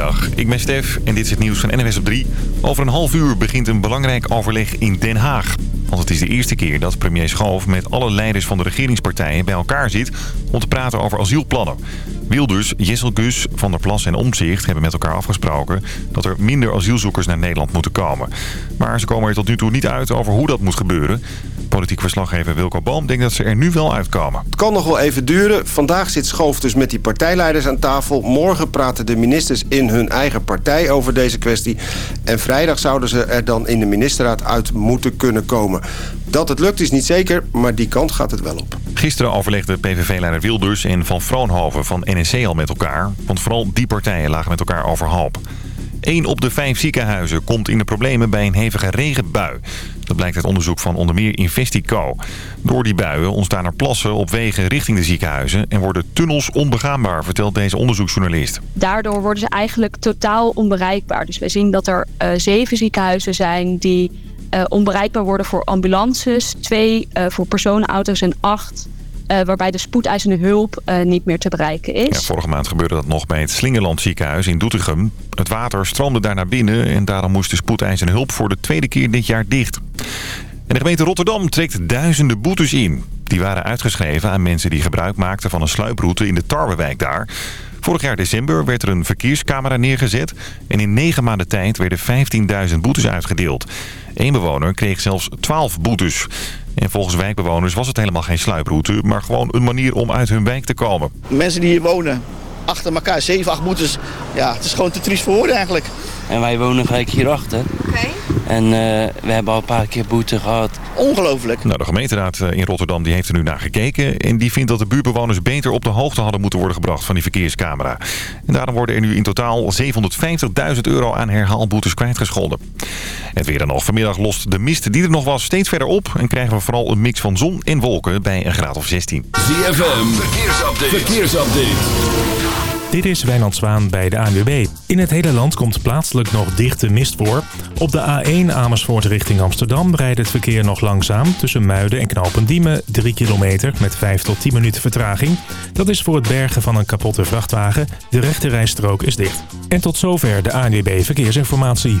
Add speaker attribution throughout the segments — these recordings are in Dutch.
Speaker 1: Goedemiddag, ik ben Stef en dit is het nieuws van NWS op 3. Over een half uur begint een belangrijk overleg in Den Haag. Want het is de eerste keer dat premier Schoof met alle leiders van de regeringspartijen bij elkaar zit... om te praten over asielplannen. Wilders, Gus, Van der Plas en Omzicht hebben met elkaar afgesproken... dat er minder asielzoekers naar Nederland moeten komen. Maar ze komen er tot nu toe niet uit over hoe dat moet gebeuren. Politiek verslaggever Wilco Boom denkt dat ze er nu wel uitkomen.
Speaker 2: Het kan nog wel even duren. Vandaag zit Schoof dus met die partijleiders aan tafel. Morgen praten de ministers in hun eigen partij over deze kwestie. En vrijdag zouden ze er dan in de ministerraad uit moeten kunnen komen. Dat het lukt is niet zeker, maar die kant gaat het wel op.
Speaker 1: Gisteren overlegden PVV-leider Wilders en Van Vroonhoven van NSC al met elkaar. Want vooral die partijen lagen met elkaar overhoop. Eén op de vijf ziekenhuizen komt in de problemen bij een hevige regenbui. Dat blijkt uit onderzoek van onder meer Investico. Door die buien ontstaan er plassen op wegen richting de ziekenhuizen... en worden tunnels onbegaanbaar, vertelt deze onderzoeksjournalist.
Speaker 3: Daardoor worden ze eigenlijk totaal onbereikbaar. Dus wij zien dat er uh, zeven ziekenhuizen zijn die uh, onbereikbaar worden voor ambulances... twee uh, voor personenauto's en acht uh, waarbij de spoedeisende hulp niet meer te bereiken is.
Speaker 1: Ja, vorige maand gebeurde dat nog bij het Slingerland ziekenhuis in Doetinchem. Het water stroomde daar naar binnen en daarom moest de spoedeisende hulp voor de tweede keer dit jaar dicht. En de gemeente Rotterdam trekt duizenden boetes in. Die waren uitgeschreven aan mensen die gebruik maakten van een sluiproute in de Tarwewijk daar. Vorig jaar december werd er een verkeerscamera neergezet... en in negen maanden tijd werden 15.000 boetes uitgedeeld. Eén bewoner kreeg zelfs 12 boetes. En volgens wijkbewoners was het helemaal geen sluiproute... maar gewoon een manier om uit hun wijk te komen.
Speaker 4: Mensen die hier wonen, achter elkaar, 7, 8 boetes... ja, het is gewoon te triest voor woorden eigenlijk.
Speaker 5: En wij wonen gelijk hierachter.
Speaker 6: Oké. Okay.
Speaker 5: En uh, we hebben al een paar keer boete gehad.
Speaker 4: Ongelooflijk.
Speaker 1: Nou, de gemeenteraad in Rotterdam die heeft er nu naar gekeken. En die vindt dat de buurtbewoners beter op de hoogte hadden moeten worden gebracht van die verkeerscamera. En daarom worden er nu in totaal 750.000 euro aan herhaalboetes kwijtgescholden. Het weer dan nog. Vanmiddag lost de mist die er nog was steeds verder op. En krijgen we vooral een mix van zon en wolken bij een graad of 16.
Speaker 7: ZFM, verkeersupdate. verkeersupdate.
Speaker 8: Dit is Wijnand Zwaan bij de ANWB. In het hele land komt plaatselijk nog dichte mist voor. Op de A1 Amersfoort richting Amsterdam rijdt het verkeer nog langzaam... tussen Muiden en Knopendiemen 3 kilometer met 5 tot 10 minuten vertraging. Dat is voor het bergen van een kapotte vrachtwagen. De rechte rijstrook is dicht. En tot zover de ANWB Verkeersinformatie.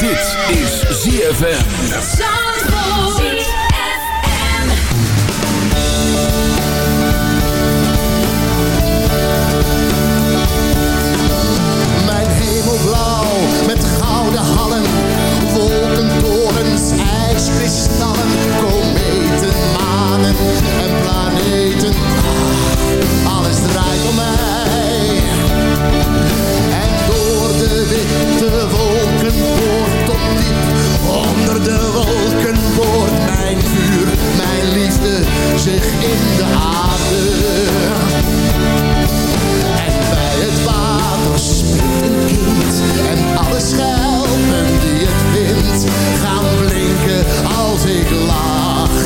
Speaker 7: Dit is ZFM.
Speaker 9: Mijn hemelblauw met gouden hallen, wolkentorens, ijskristallen, zich in de aarde. En bij het water springt een kind en alle schelpen die het vindt gaan blinken als ik lach.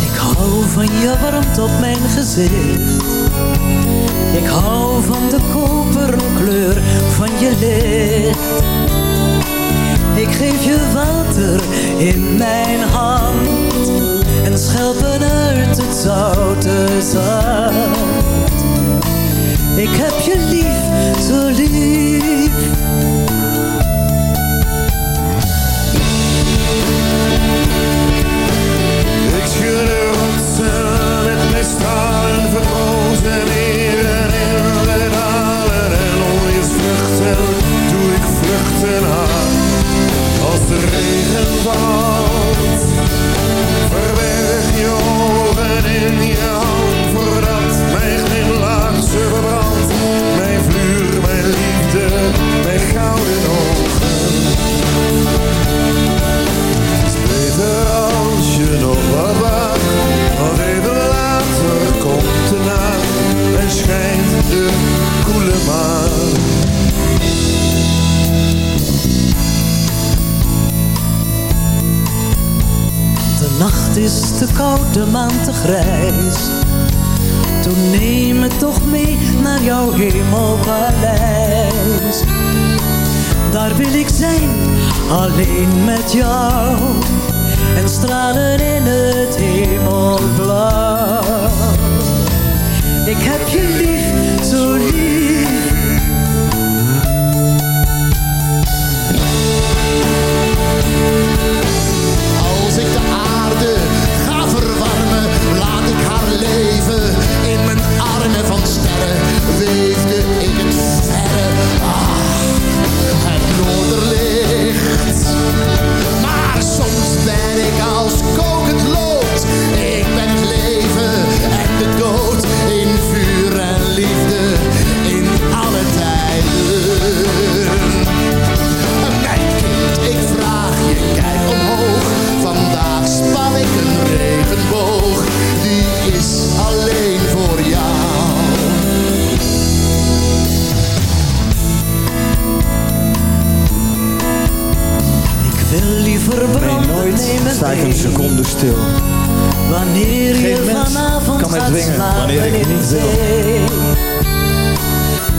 Speaker 10: Ik hou van je warmte op mijn gezicht
Speaker 11: Ik hou van de koperen kleur van je licht. Ik geef je water in mijn hand en schelpen uit het zoute zand. Ik heb je lief, zo lief.
Speaker 9: Ik schud de rotsen met mijn stalen verkozen meren de dalen en onweersvluchten doe ik vluchten aan.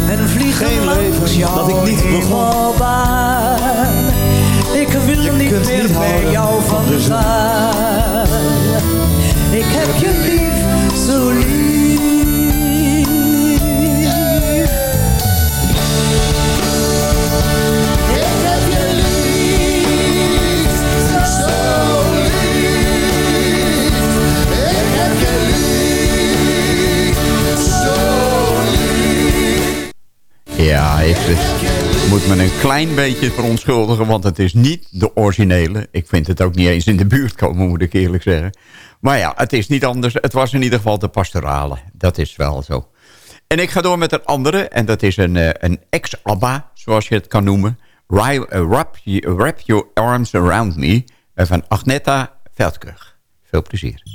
Speaker 9: En
Speaker 11: vliegen
Speaker 12: Geen
Speaker 11: langs
Speaker 12: leven dat ik niet begon.
Speaker 11: Ik wil
Speaker 12: Je
Speaker 11: niet meer
Speaker 12: niet
Speaker 11: bij jou vandaan. Ik heb je lief, zo lief.
Speaker 13: Ja, ik eh, moet me een klein beetje verontschuldigen, want het is niet de originele. Ik vind het ook niet eens in de buurt komen, moet ik eerlijk zeggen. Maar ja, het is niet anders. Het was in ieder geval de pastorale. Dat is wel zo. En ik ga door met een andere, en dat is een, eh, een ex-ABBA, zoals je het kan noemen. Eh, Wrap, Wrap Your Arms Around Me, eh, van Agneta Veldkrug. Veel plezier.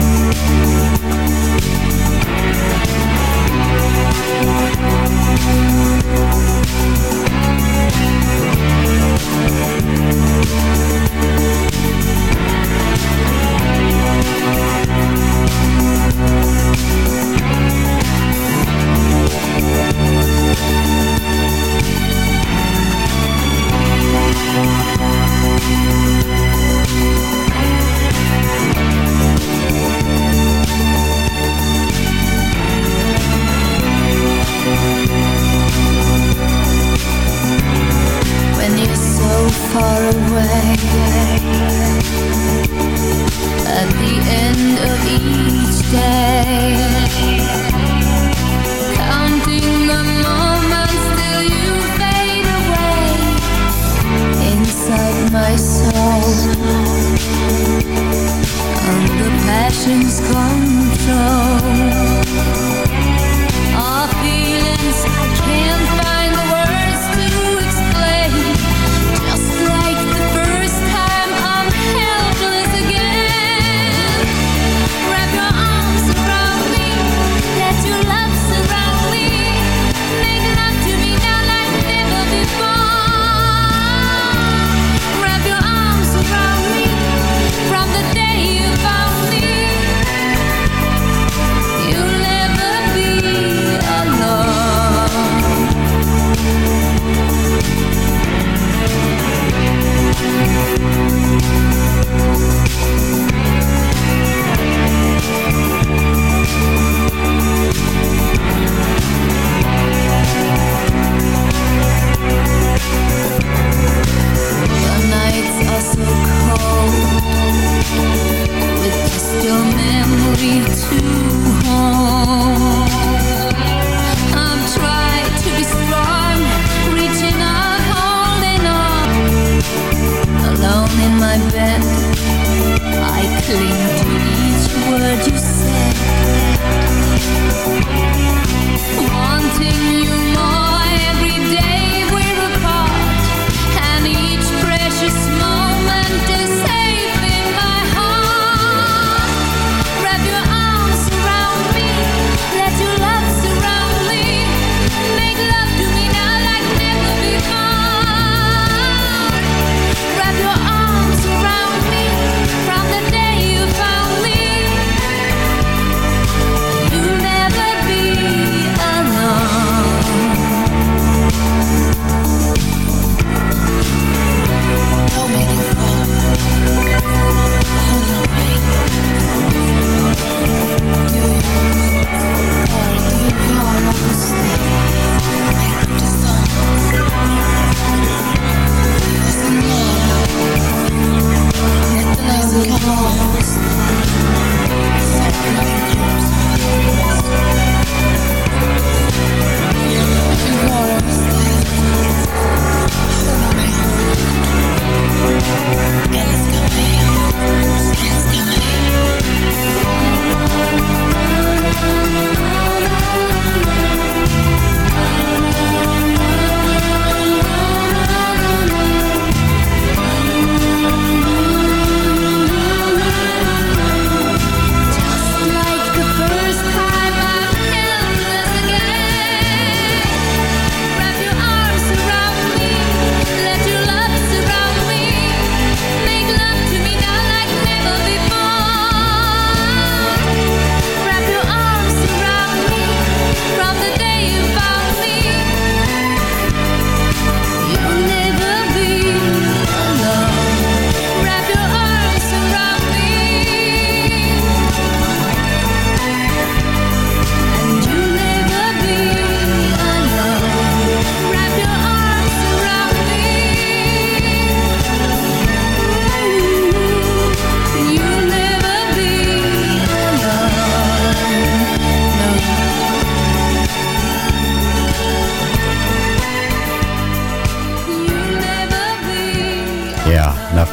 Speaker 6: Away.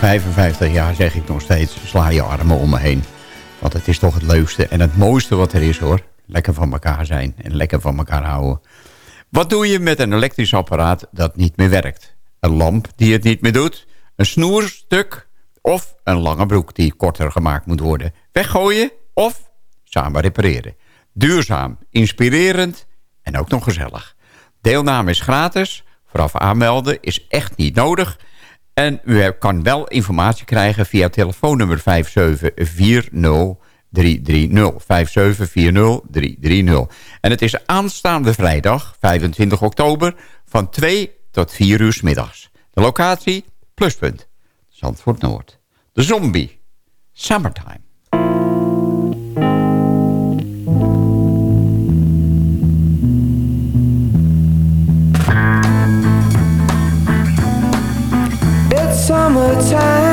Speaker 13: 55 jaar zeg ik nog steeds, sla je armen om me heen. Want het is toch het leukste en het mooiste wat er is hoor. Lekker van elkaar zijn en lekker van elkaar houden. Wat doe je met een elektrisch apparaat dat niet meer werkt? Een lamp die het niet meer doet? Een snoerstuk? Of een lange broek die korter gemaakt moet worden? Weggooien of samen repareren? Duurzaam, inspirerend en ook nog gezellig. Deelname is gratis. Vooraf aanmelden is echt niet nodig. En u kan wel informatie krijgen via telefoonnummer 5740330. 5740330. En het is aanstaande vrijdag, 25 oktober, van 2 tot 4 uur 's middags. De locatie, pluspunt, Zandvoort Noord. De Zombie, Summertime.
Speaker 14: Summertime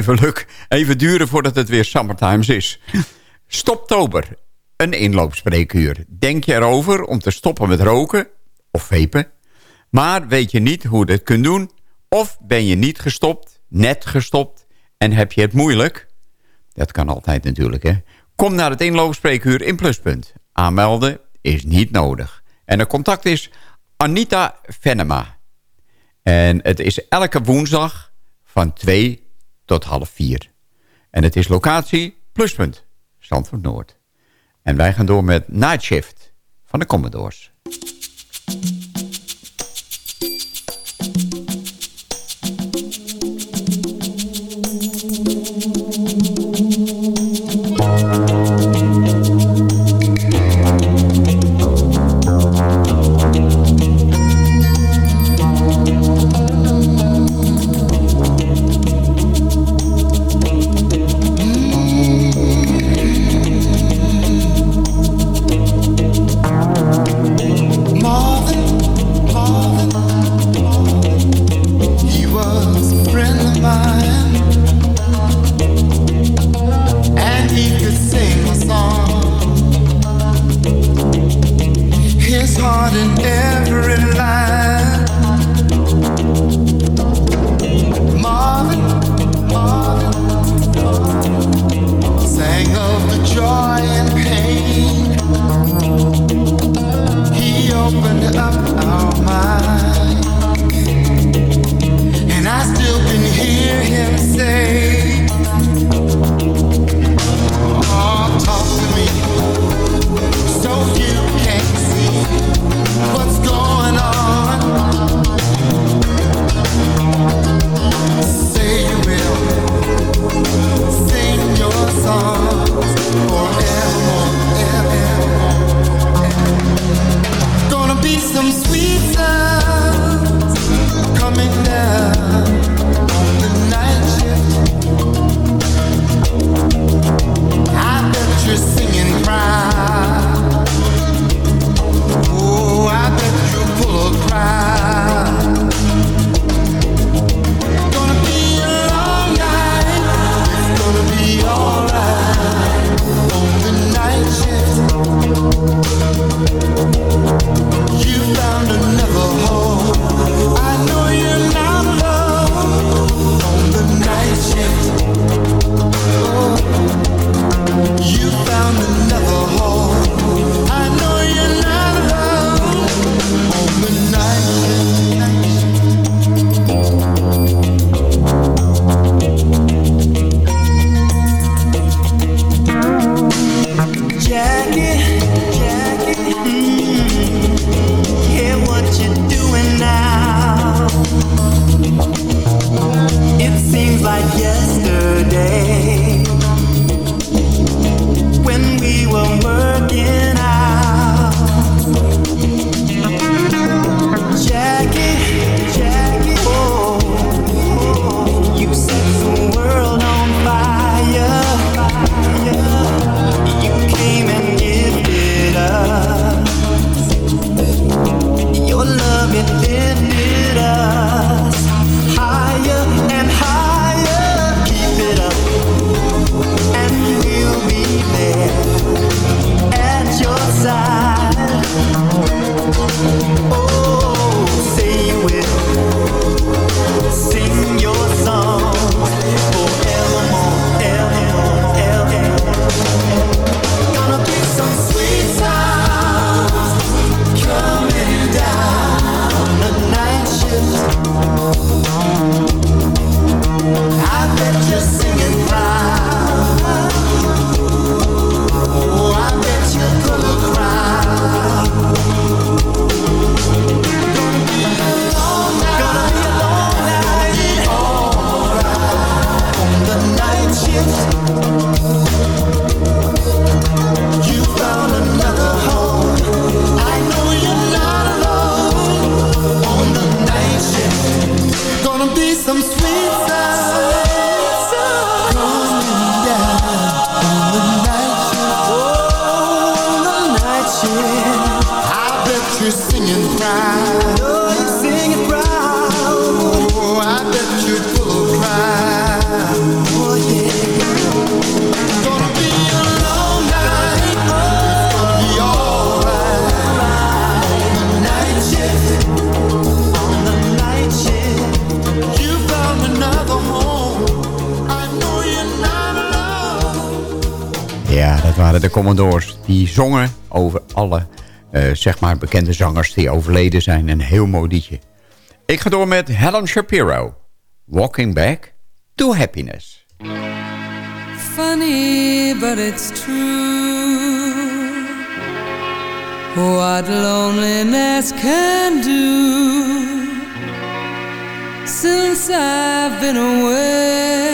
Speaker 13: even leuk. Even duren voordat het weer Summertimes is. Stoptober. Een inloopspreekuur. Denk je erover om te stoppen met roken of vapen? Maar weet je niet hoe je dit kunt doen? Of ben je niet gestopt, net gestopt en heb je het moeilijk? Dat kan altijd natuurlijk, hè? Kom naar het inloopspreekuur in Pluspunt. Aanmelden is niet nodig. En de contact is Anita Venema. En het is elke woensdag van 2 tot half 4. En het is locatie Pluspunt, Zandvoort Noord. En wij gaan door met Night Shift van de Commodores. Commodores. Die zongen over alle eh, zeg maar bekende zangers die overleden zijn. Een heel mooi liedje. Ik ga door met Helen Shapiro. Walking Back to Happiness.
Speaker 15: Funny, but it's true What loneliness can do Since I've been away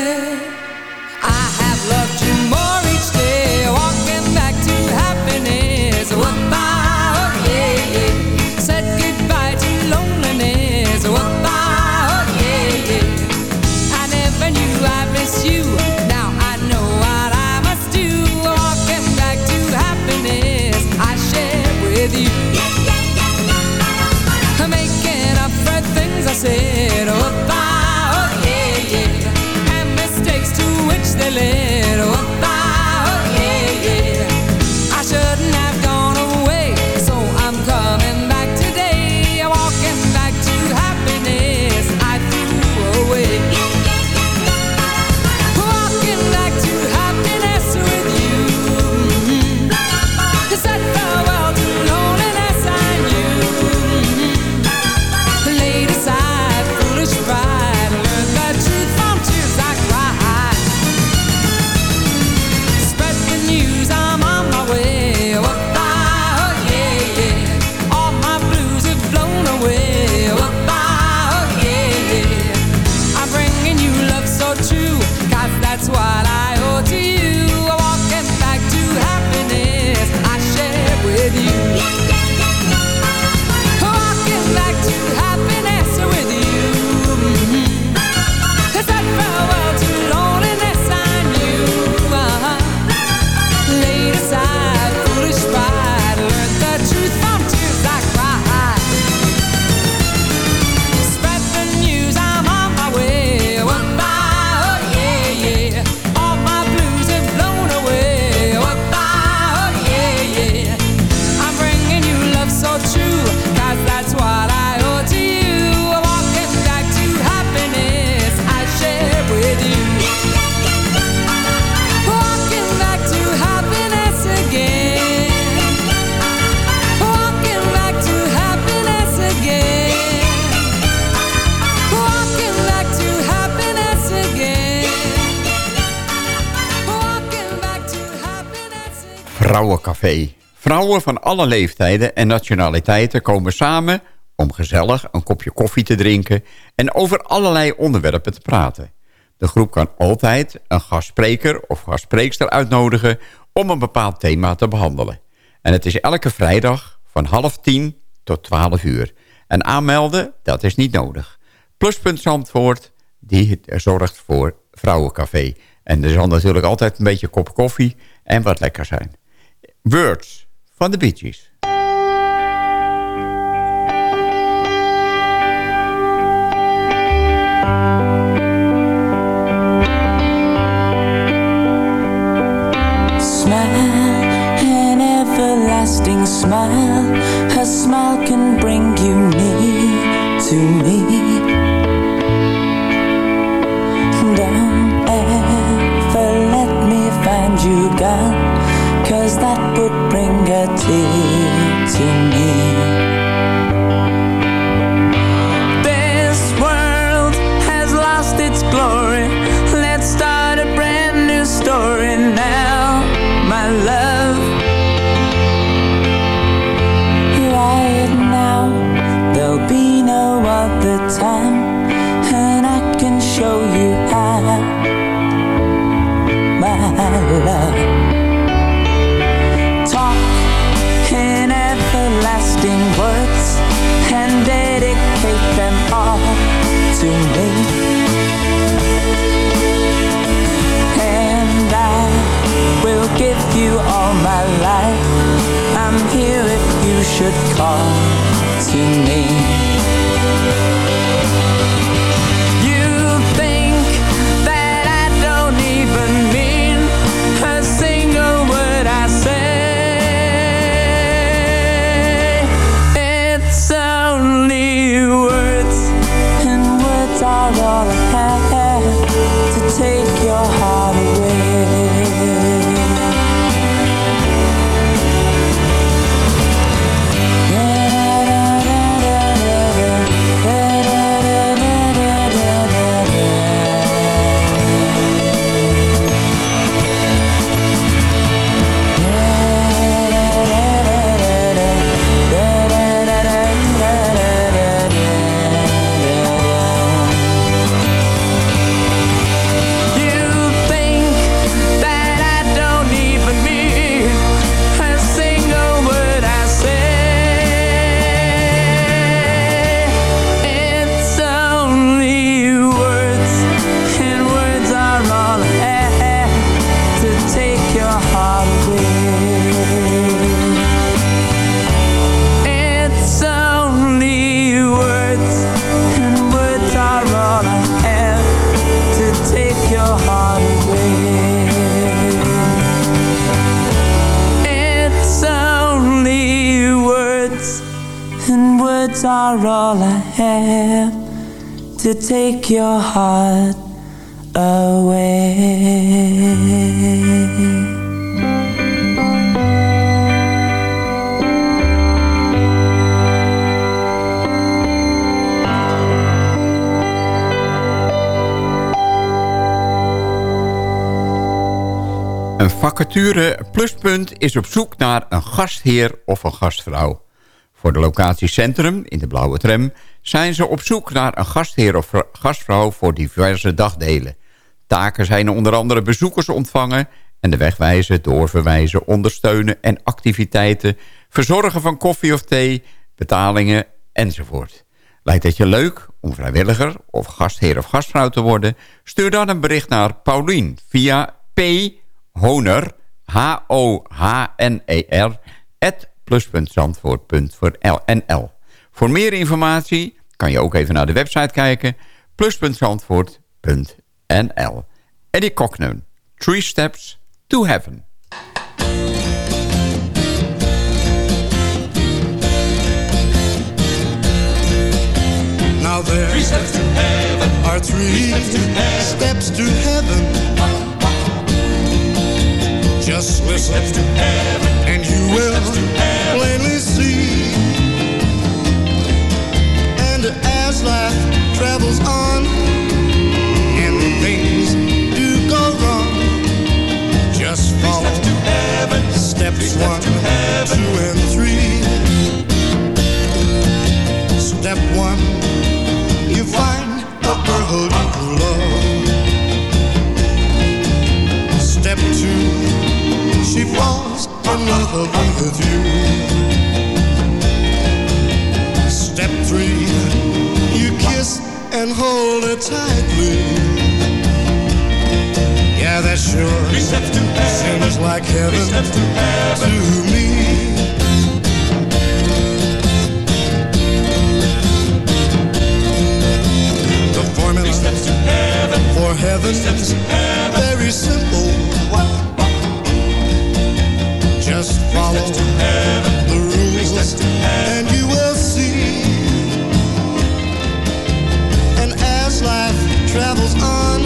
Speaker 13: Vrouwencafé. Vrouwen van alle leeftijden en nationaliteiten komen samen om gezellig een kopje koffie te drinken en over allerlei onderwerpen te praten. De groep kan altijd een gastspreker of gastspreekster uitnodigen om een bepaald thema te behandelen. En het is elke vrijdag van half tien tot twaalf uur. En aanmelden, dat is niet nodig. Pluspunt Zandvoort, die zorgt voor Vrouwencafé. En er zal natuurlijk altijd een beetje kop koffie en wat lekker zijn. Words van de Bee
Speaker 15: take
Speaker 6: good car
Speaker 13: Een vacature pluspunt is op zoek naar een gastheer of een gastvrouw. Voor de locatie Centrum in de blauwe tram zijn ze op zoek naar een gastheer of gastvrouw voor diverse dagdelen. Taken zijn onder andere bezoekers ontvangen en de weg wijzen, doorverwijzen, ondersteunen en activiteiten, verzorgen van koffie of thee, betalingen enzovoort. Lijkt het je leuk om vrijwilliger of gastheer of gastvrouw te worden? Stuur dan een bericht naar Paulien via p Honer, H-O-H-N-E-R, at plus.zandvoort.nl. Voor meer informatie kan je ook even naar de website kijken, plus.zandvoort.nl. Eddie Cochran, Three Steps to Heaven.
Speaker 10: Now there
Speaker 16: Three steps to heaven.
Speaker 10: are three steps to heaven. Just listen and you will plainly see. And as life travels on and things do go wrong, just follow steps one, two, and three. Step one, you find a girl you love. Step two, she falls in love with you. Step three, you kiss and hold her tightly. Yeah, that sure seems like heaven to me. The formula for heaven's very simple. Just follow the rules and you will see. And as life travels on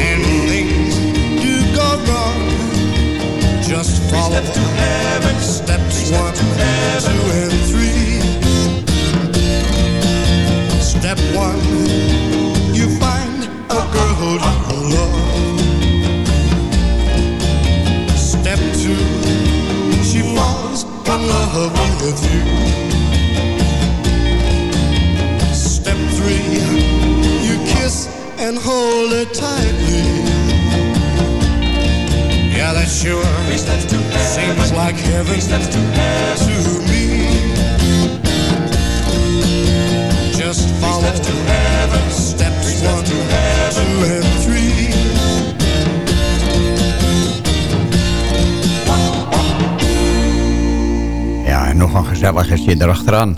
Speaker 10: and things do go wrong, just follow steps one, two, and three. Step one, you find a girl you love. Love with you. Step three, you kiss and hold her tightly. Yeah, that sure seems like heaven to me. Just follow steps
Speaker 13: nog een gezelligheidje erachteraan.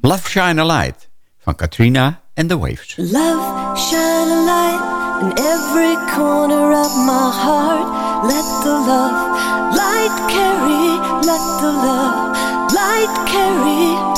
Speaker 13: Love Shine a Light van Katrina and the Waves.
Speaker 6: Love, shine a light in every corner of my heart. Let the love light carry, let the love light carry.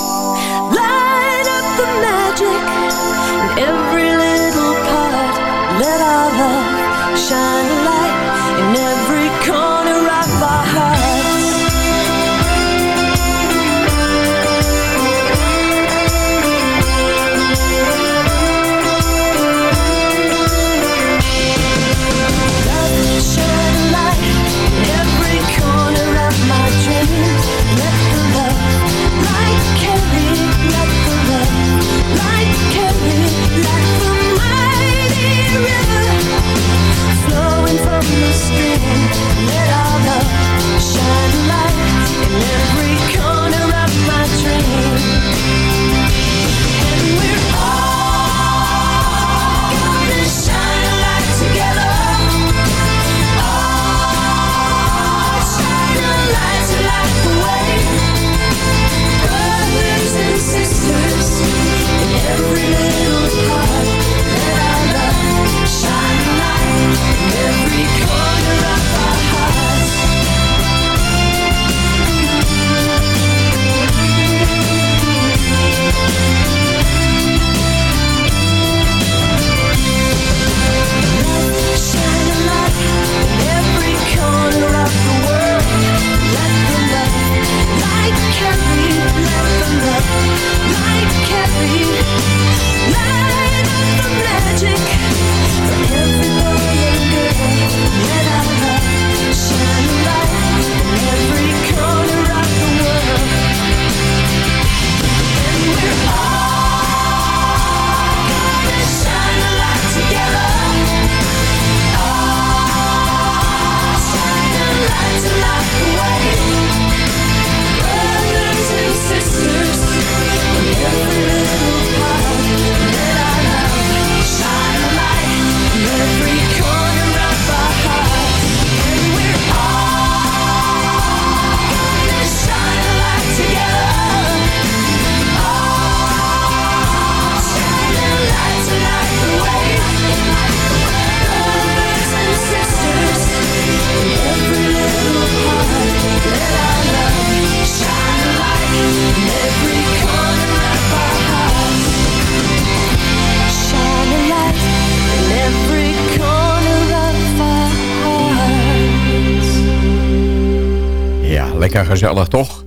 Speaker 13: Lekker gezellig toch?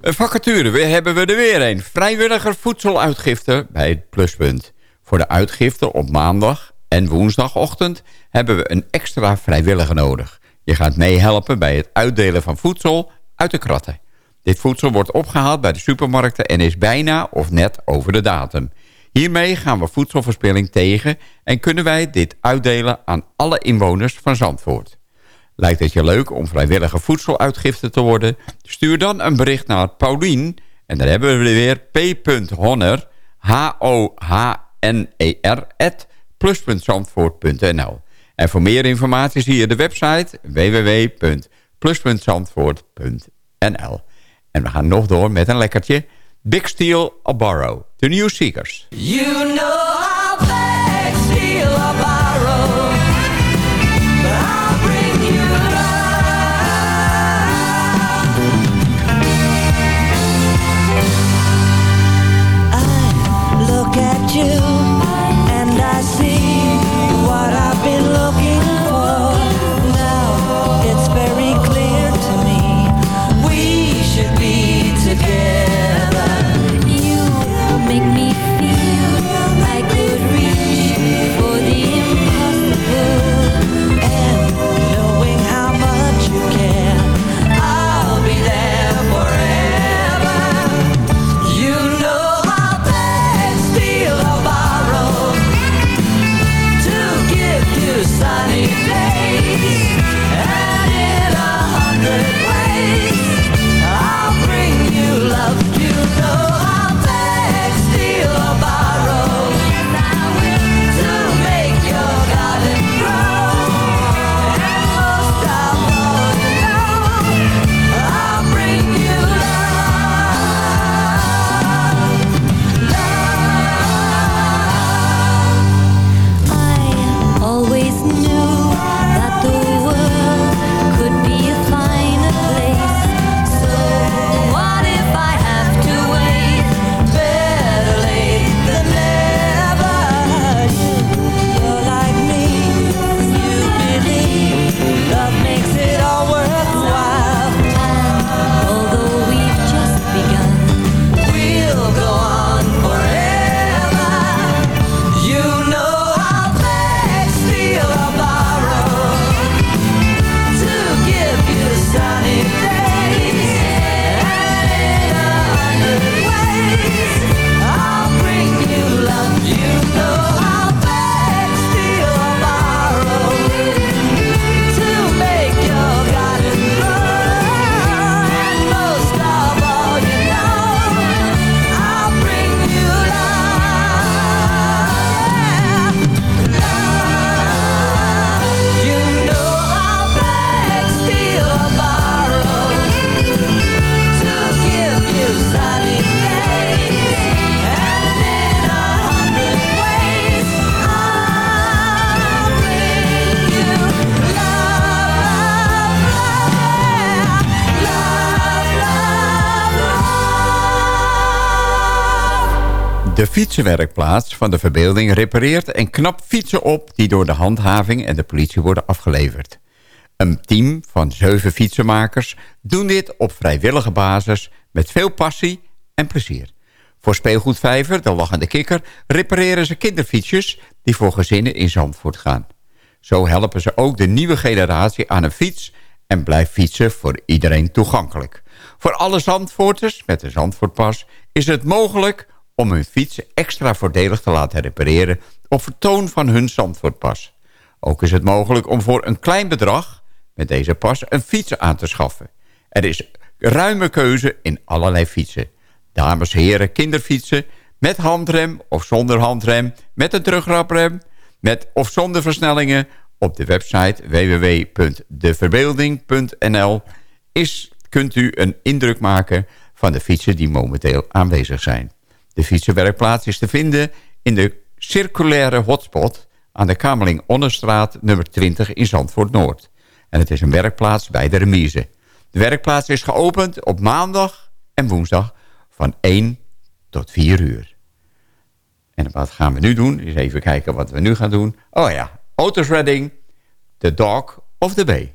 Speaker 13: Vacature, weer hebben we er weer een. Vrijwilliger voedseluitgifte bij het pluspunt. Voor de uitgifte op maandag en woensdagochtend hebben we een extra vrijwilliger nodig. Je gaat meehelpen bij het uitdelen van voedsel uit de kratten. Dit voedsel wordt opgehaald bij de supermarkten en is bijna of net over de datum. Hiermee gaan we voedselverspilling tegen en kunnen wij dit uitdelen aan alle inwoners van Zandvoort. Lijkt het je leuk om vrijwillige voedseluitgifte te worden? Stuur dan een bericht naar Paulien. En dan hebben we weer p.honner, H-O-H-N-E-R, at plus.zandvoort.nl. En voor meer informatie zie je de website www.plus.zandvoort.nl. En we gaan nog door met een lekkertje. Big Steel Barrow, The New Seekers.
Speaker 6: You know you
Speaker 13: fietsenwerkplaats van de verbeelding repareert en knapt fietsen op... die door de handhaving en de politie worden afgeleverd. Een team van zeven fietsenmakers doen dit op vrijwillige basis... met veel passie en plezier. Voor speelgoedvijver, de lachende kikker... repareren ze kinderfietsjes die voor gezinnen in Zandvoort gaan. Zo helpen ze ook de nieuwe generatie aan een fiets... en blijft fietsen voor iedereen toegankelijk. Voor alle Zandvoorters met een Zandvoortpas is het mogelijk om hun fiets extra voordelig te laten repareren op vertoon van hun Zandvoortpas. Ook is het mogelijk om voor een klein bedrag met deze pas een fiets aan te schaffen. Er is ruime keuze in allerlei fietsen. Dames, heren, kinderfietsen met handrem of zonder handrem, met een terugraprem, met of zonder versnellingen. Op de website www.deverbeelding.nl is, kunt u een indruk maken van de fietsen die momenteel aanwezig zijn. De fietsenwerkplaats is te vinden in de circulaire hotspot aan de Kamerling Onnestraat nummer 20 in Zandvoort Noord. En het is een werkplaats bij de remise. De werkplaats is geopend op maandag en woensdag van 1 tot 4 uur. En wat gaan we nu doen? Eens even kijken wat we nu gaan doen. Oh ja, Otis Redding, The Dog of the Bay.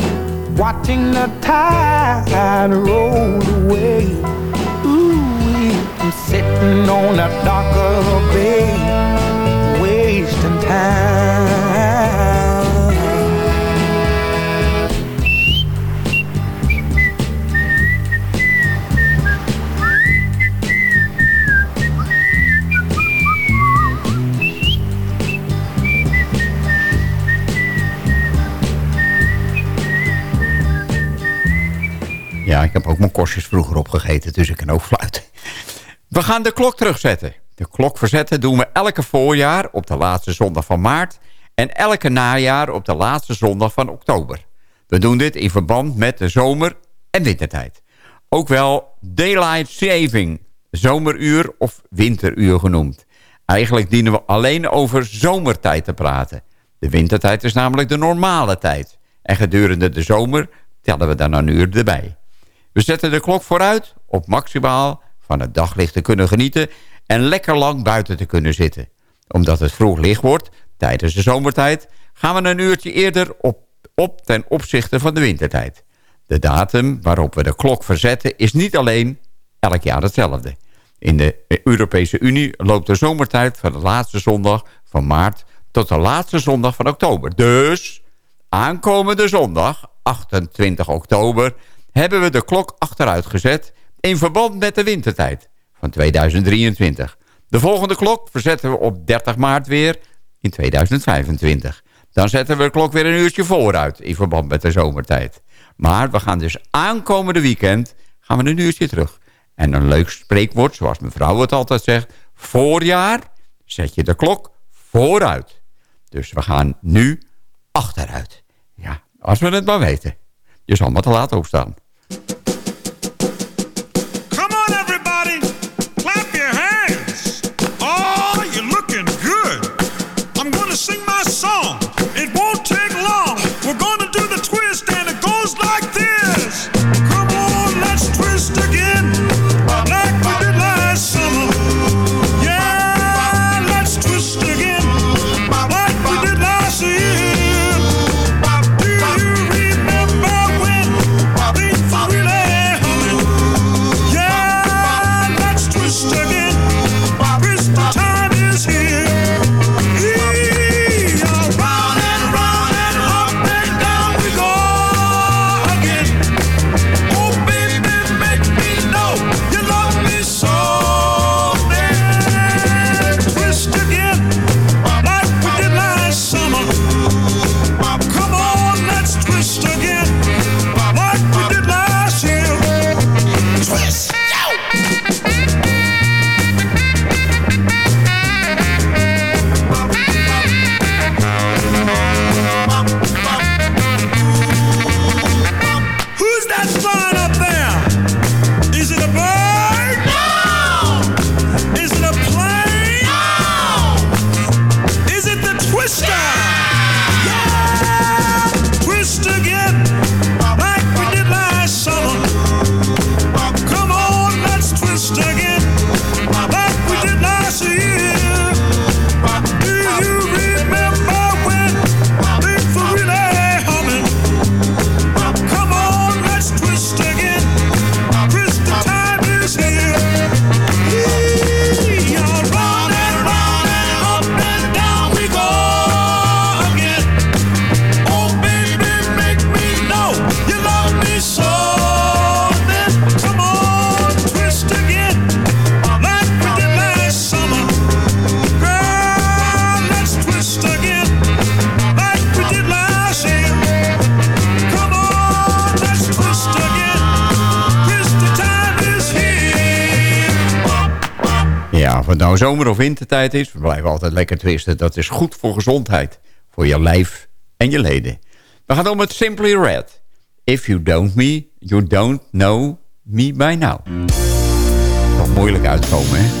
Speaker 16: watching the tide roll away. Ooh, I'm sitting on the dock of a bay, wasting time.
Speaker 13: Ja, ik heb ook mijn korstjes vroeger opgegeten, dus ik kan ook fluiten. We gaan de klok terugzetten. De klok verzetten doen we elke voorjaar op de laatste zondag van maart... en elke najaar op de laatste zondag van oktober. We doen dit in verband met de zomer- en wintertijd. Ook wel daylight saving, zomeruur of winteruur genoemd. Eigenlijk dienen we alleen over zomertijd te praten. De wintertijd is namelijk de normale tijd. En gedurende de zomer tellen we dan een uur erbij. We zetten de klok vooruit op maximaal van het daglicht te kunnen genieten... en lekker lang buiten te kunnen zitten. Omdat het vroeg licht wordt tijdens de zomertijd... gaan we een uurtje eerder op, op ten opzichte van de wintertijd. De datum waarop we de klok verzetten is niet alleen elk jaar hetzelfde. In de Europese Unie loopt de zomertijd van de laatste zondag van maart... tot de laatste zondag van oktober. Dus aankomende zondag, 28 oktober hebben we de klok achteruit gezet... in verband met de wintertijd van 2023. De volgende klok verzetten we op 30 maart weer in 2025. Dan zetten we de klok weer een uurtje vooruit... in verband met de zomertijd. Maar we gaan dus aankomende weekend gaan we een uurtje terug. En een leuk spreekwoord, zoals mevrouw het altijd zegt... voorjaar zet je de klok vooruit. Dus we gaan nu achteruit. Ja, als we het maar weten. Je zal maar te laat opstaan. Nou zomer of wintertijd is, we blijven altijd lekker twisten. Dat is goed voor gezondheid. Voor je lijf en je leden. We gaan om met Simply Red. If you don't me, you don't know me by now. Nog moeilijk uitkomen, hè?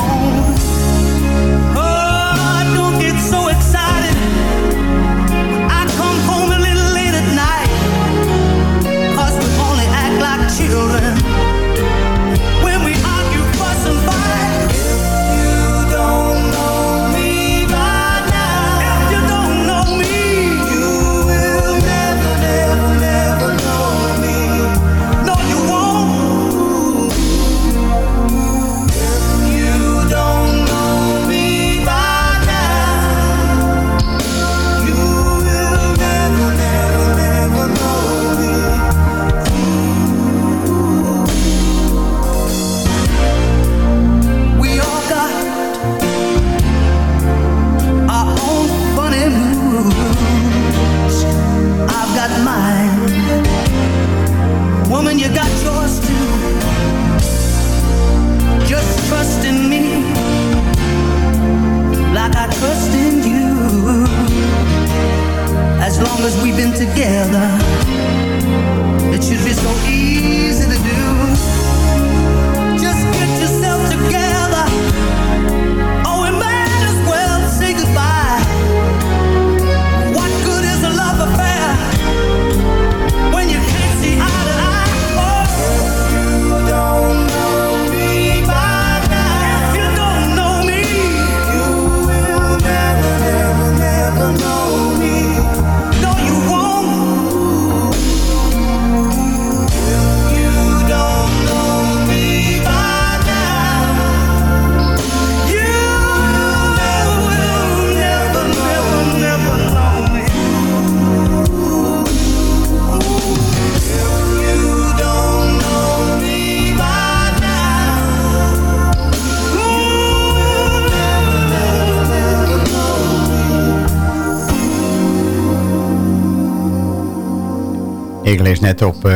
Speaker 13: Ik lees net op,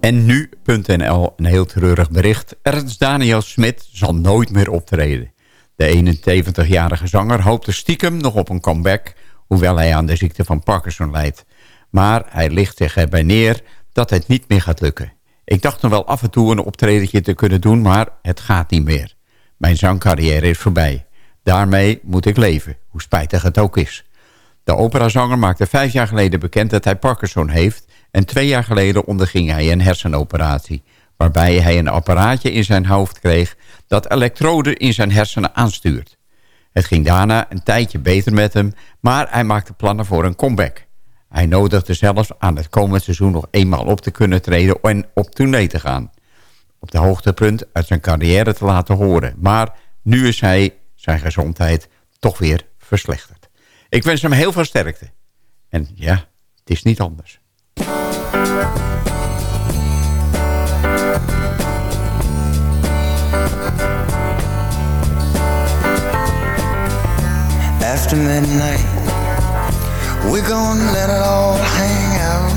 Speaker 13: ennu.nl een heel treurig bericht. Ernst Daniel Smit zal nooit meer optreden. De 71-jarige zanger hoopte stiekem nog op een comeback... hoewel hij aan de ziekte van Parkinson lijdt. Maar hij ligt zich erbij neer dat het niet meer gaat lukken. Ik dacht nog wel af en toe een optredentje te kunnen doen... maar het gaat niet meer. Mijn zangcarrière is voorbij. Daarmee moet ik leven, hoe spijtig het ook is. De operazanger maakte vijf jaar geleden bekend dat hij Parkinson heeft... en twee jaar geleden onderging hij een hersenoperatie... waarbij hij een apparaatje in zijn hoofd kreeg... dat elektroden in zijn hersenen aanstuurt. Het ging daarna een tijdje beter met hem... maar hij maakte plannen voor een comeback. Hij nodigde zelfs aan het komend seizoen nog eenmaal op te kunnen treden... en op tournee te gaan. Op de hoogtepunt uit zijn carrière te laten horen. Maar nu is hij zijn gezondheid toch weer verslechterd. Ik wens hem heel veel sterkte. En ja, het is niet anders.
Speaker 17: After midnight, we're gonna let it all hang out.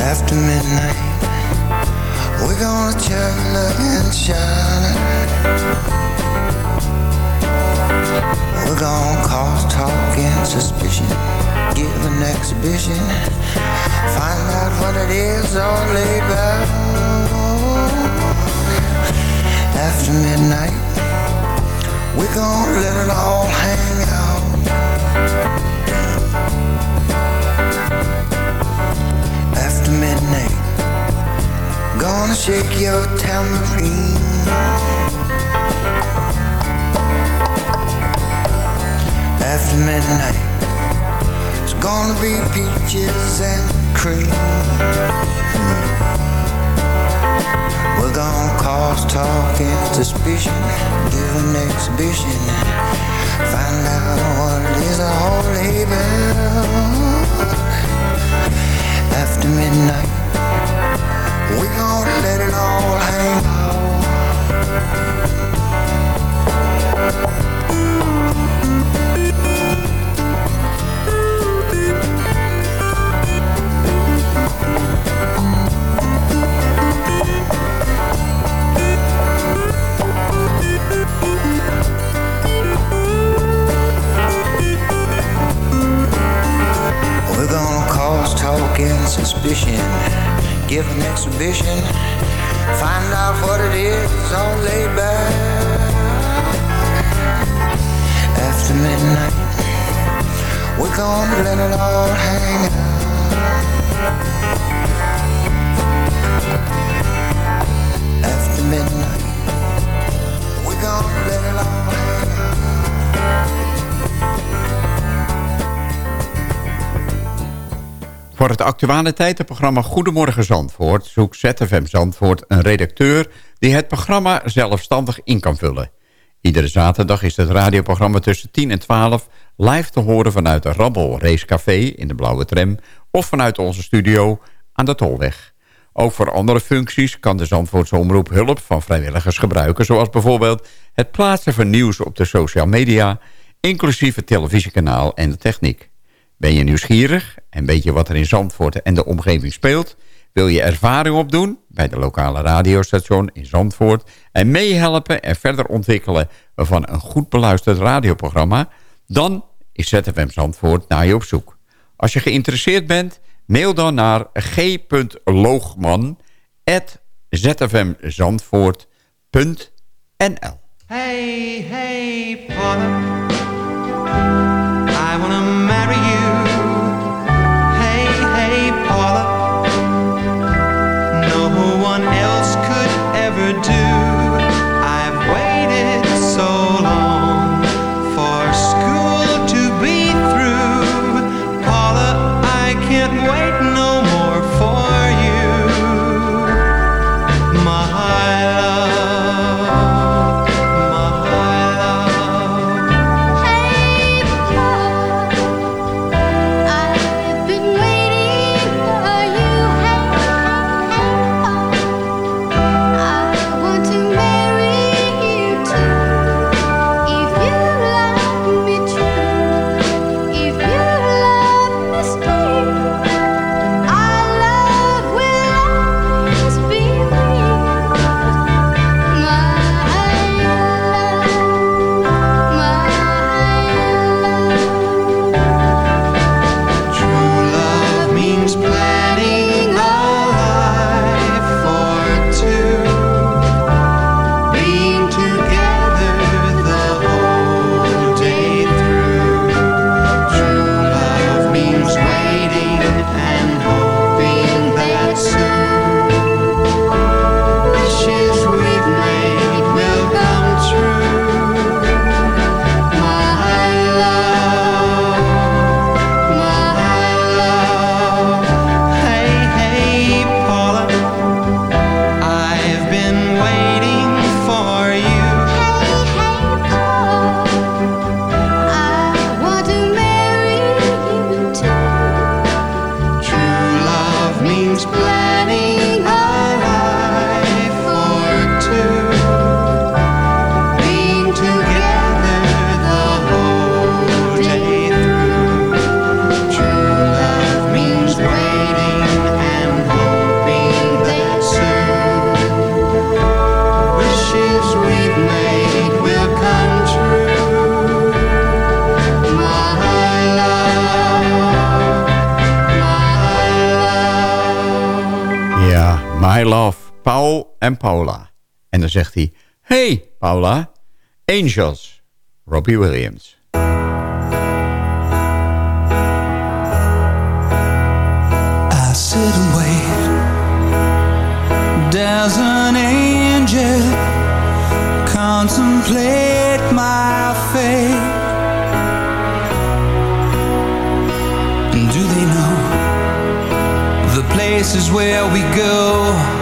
Speaker 17: After midnight, we're gonna look, and shine. We're gonna cause talk and suspicion, give an exhibition, find out what it is all about. After midnight, We're gonna let it all hang out. After midnight, gonna shake your tambourine. After midnight, it's gonna be peaches and cream. We're gonna cause talk and suspicion, give an exhibition, find out what is a holy bell. After midnight, we're gonna let it all hang out. Suspicion, give an exhibition, find out what it is all laid back. After midnight, we're gonna let it all hang out. After midnight, we're gonna let it all
Speaker 13: Voor het actuele tijdenprogramma Goedemorgen Zandvoort... zoekt ZFM Zandvoort een redacteur... die het programma zelfstandig in kan vullen. Iedere zaterdag is het radioprogramma tussen 10 en 12... live te horen vanuit de Rabbel Racecafé in de Blauwe Tram... of vanuit onze studio aan de Tolweg. Ook voor andere functies kan de Zandvoortse Omroep hulp van vrijwilligers gebruiken... zoals bijvoorbeeld het plaatsen van nieuws op de social media... inclusief het televisiekanaal en de techniek. Ben je nieuwsgierig en weet je wat er in Zandvoort en de omgeving speelt? Wil je ervaring opdoen bij de lokale radiostation in Zandvoort... en meehelpen en verder ontwikkelen van een goed beluisterd radioprogramma... dan is ZFM Zandvoort naar je op zoek. Als je geïnteresseerd bent, mail dan naar g.loogman.zfmzandvoort.nl
Speaker 18: Hey, hey, Paula. I wanna marry you.
Speaker 13: Angels, Robbie Williams.
Speaker 15: I sit and wait. Does an angel contemplate my fate? And do they know the places where we go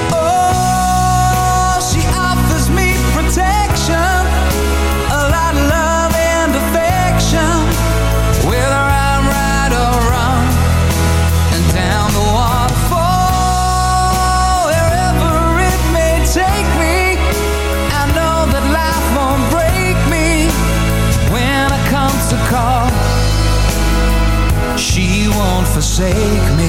Speaker 15: forsake me.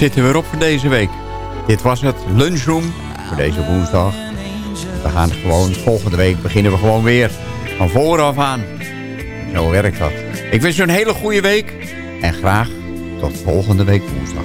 Speaker 15: Forsake
Speaker 13: Het zit er weer op voor deze week. Dit was het lunchroom voor deze woensdag. We gaan gewoon, volgende week beginnen we gewoon weer van vooraf aan. Zo werkt dat. Ik wens u een hele goede week. En graag tot volgende week woensdag.